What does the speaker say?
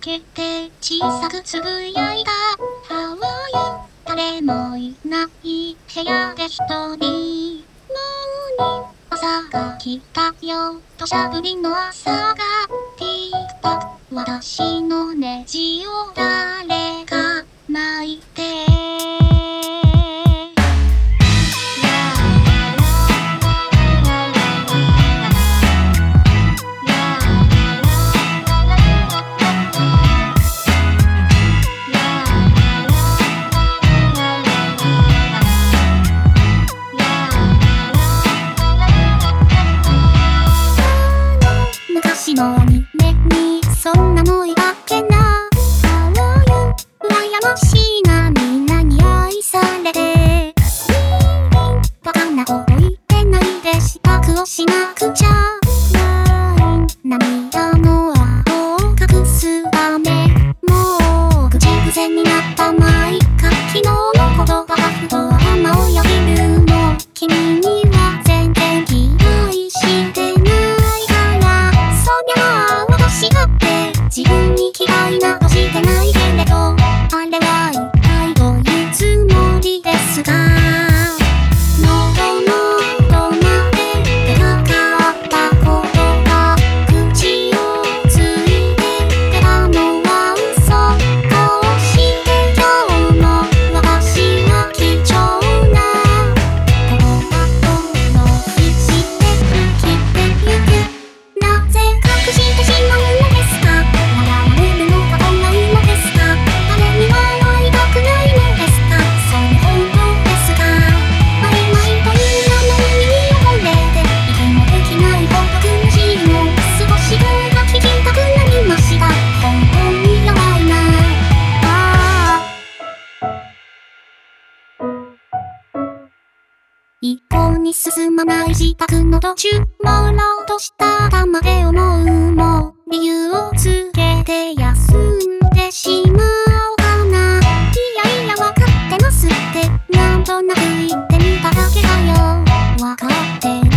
けて小さくつぶやいた。ハワイ誰もいない部屋で一人。モーニング朝が来たよ。土砂降りの朝が。ティークタック私のネジを誰のにねにそんなのい一向に進まない自宅の途中、もろうとした頭で思うもう理由をつけて休んでしまおうかな。いやいやわかってますって、なんとなく言ってみただけだよ。わかってる。